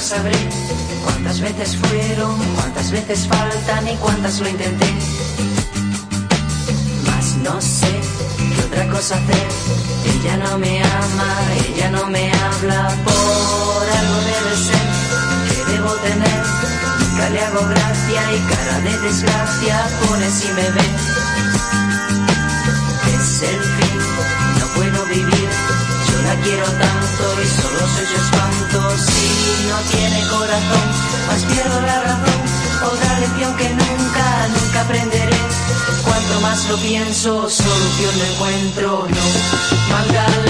sabré. Cuántas veces fueron, cuántas veces faltan y cuántas lo intenté. Mas no sé qué otra cosa hacer. Ella no me ama, ella no me habla. Por algo debe ser que debo tener. Nunca le hago gracia y cara de desgracia pone si me ve. Pierdo la razón. Otra lección que nunca, nunca aprenderé. Cuanto más lo pienso, solución no encuentro. No,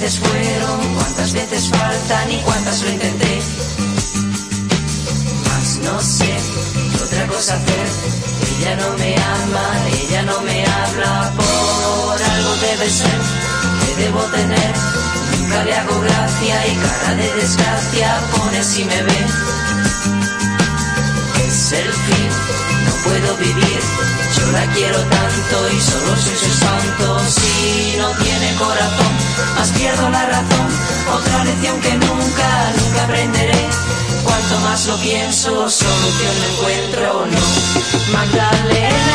veces fueron, cuántas veces faltan y cuántas lo intenté. Mas no sé qué otra cosa hacer. Ella no me ama, ella no me habla. Por algo debe ser que debo tener. Nunca le hago gracia y cara de desgracia pone si me ve. Es el fin, no puedo vivir. Yo la quiero tanto y solo pienso, pienso, solución no encuentro, no. Magdalena.